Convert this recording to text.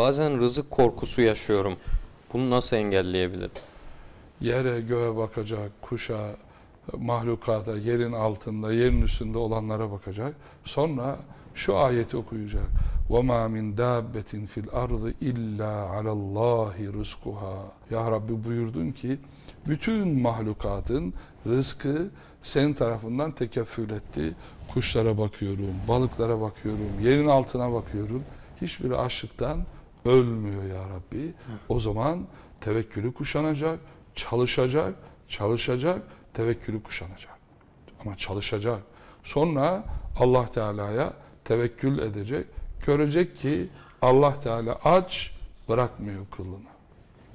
Bazen rızık korkusu yaşıyorum. Bunu nasıl engelleyebilirim? Yere göğe bakacak, kuşa, mahlukata, yerin altında, yerin üstünde olanlara bakacak. Sonra şu ayeti okuyacak. وَمَا مِنْ دَابَّةٍ فِي الْأَرْضِ اِلَّا عَلَى اللّٰهِ رِزْقُهَا Ya Rabbi buyurdun ki bütün mahlukatın rızkı senin tarafından tekeffül etti. Kuşlara bakıyorum, balıklara bakıyorum, yerin altına bakıyorum. Hiçbiri açlıktan ölmüyor ya Rabbi. O zaman tevekkülü kuşanacak, çalışacak, çalışacak, tevekkülü kuşanacak. Ama çalışacak. Sonra Allah Teala'ya tevekkül edecek. Görecek ki Allah Teala aç bırakmıyor kılını.